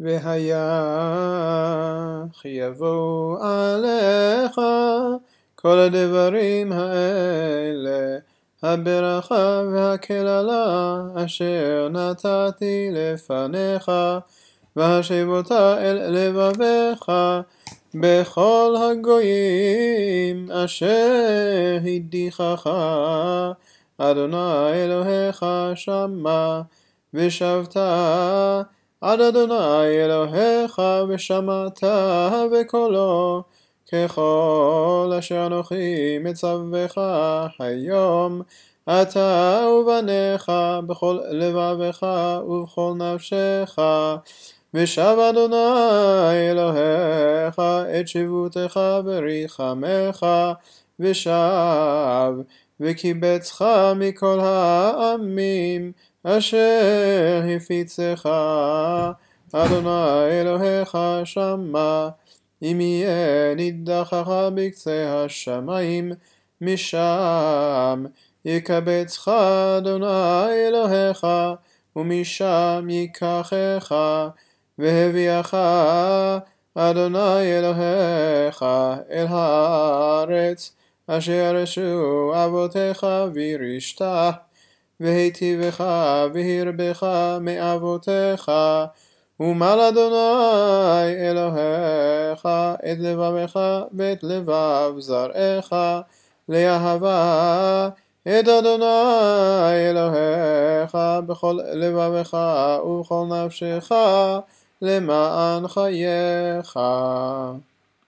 והיה כי עליך כל הדברים האלה, הברכה והקללה אשר נתתי לפניך, והשב אל לבביך בכל הגויים אשר הדיחך. אדוני אלוהיך שמה ושבת עד אדוני אלוהיך ושמעת בקולו ככל אשר אנוכי מצווך היום אתה ובניך בכל לבבך ובכל נפשך. ושב אדוני אלוהיך את שבותך וריחמך ושב וקיבצך מכל העמים אשר הפיצך. אדוני אלוהיך שמה אם יהיה נידחך בקצה השמיים משם יקבצך אדוני אלוהיך ומשם ייקחך והביאך אדוני אלוהיך אל הארץ אשר ירשו אבותיך וירשת והיטיבך והרבך מאבותיך ומל אדוני אלוהיך את לבבך ואת לבב זרעך לאהבה את אדוני אלוהיך בכל לבבך ובכל נפשך למען חייך.